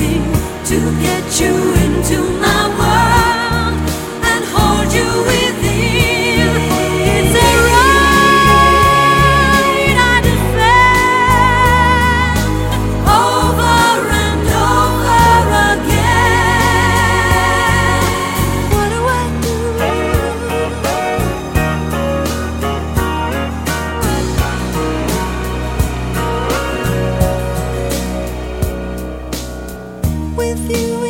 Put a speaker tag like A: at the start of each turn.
A: to get you into my world. with you.